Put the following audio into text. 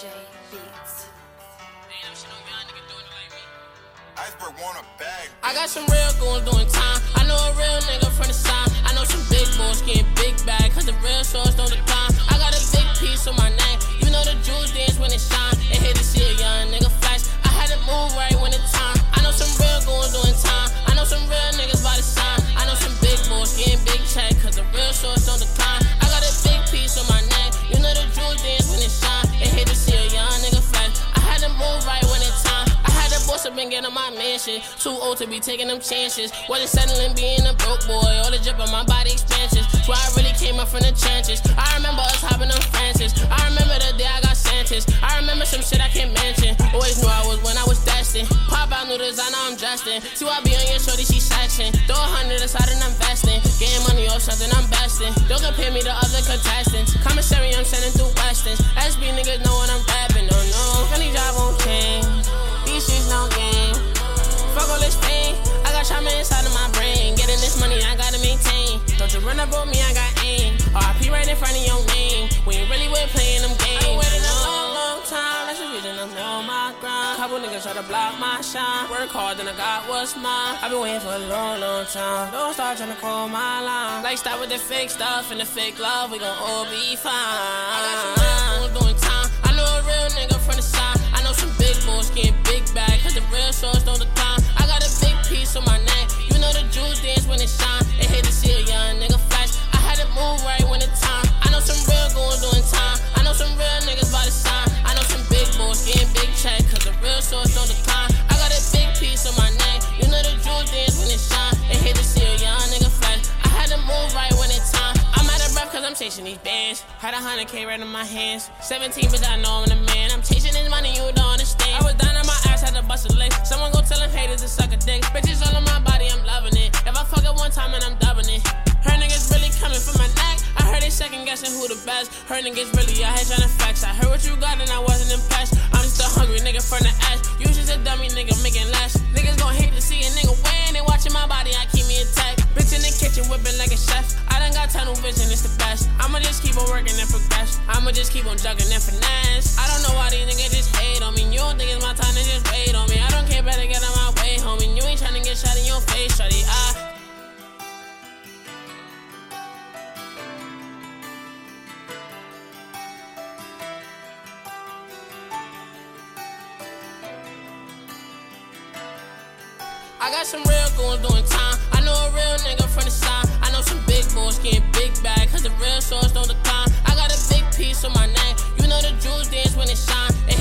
DJ Beats. Iceberg want a bag. I got some real goons doing time. I know a real nigga from the sign. Get on my mansion. Too old to be taking them chances. Wasn't settling being a broke boy. All the drip on my body expansions. So I really came up from the trenches. I remember us hopping on Francis. I remember the day I got sentenced. I remember some shit I can't mention. Always knew I was when I was destined. Pop out noodles, I know I'm Justin. See I be on your shorty, she section. Throw a hundred aside and I'm investing. Getting money off something I'm besting. Don't compare me to other contestants. Commissary, I'm sending through Don't you run up on me, I got aim. RP right in front of your name. We ain't really with playing them games. I've been waiting a long, long time. That's the reason I'm on my grind. Couple niggas try to block my shine. Work hard, then I got what's mine. I've been waiting for a long, long time. Don't start trying to call my line. Like, stop with the fake stuff and the fake love. We gon' all be fine. Chasing these bands. Had a hundred K right in my hands. 17, but I know I'm the man. I'm chasing this money, you don't understand. I was down on my ass, had to bust a leg. Someone go tell them haters to suck a dick. Bitches all on my body, I'm loving it. If I fuck it one time and I'm dubbing it. Her niggas really coming for my neck. I heard they second guessing who the best. Her niggas really out here trying to flex. I heard what you got and I wasn't impressed. I'm just a hungry nigga from the ass. You done got tunnel vision, it's the best. I'ma just keep on working and progress. I'ma just keep on jugging and finesse. I don't know why these niggas just hate on me. You don't think it's my time to just wait on me. I don't care, better get out my way, homie. You ain't trying to get shot in your face, shawty. I I got some real goons doing time. name. You know the jewels dance when it shine.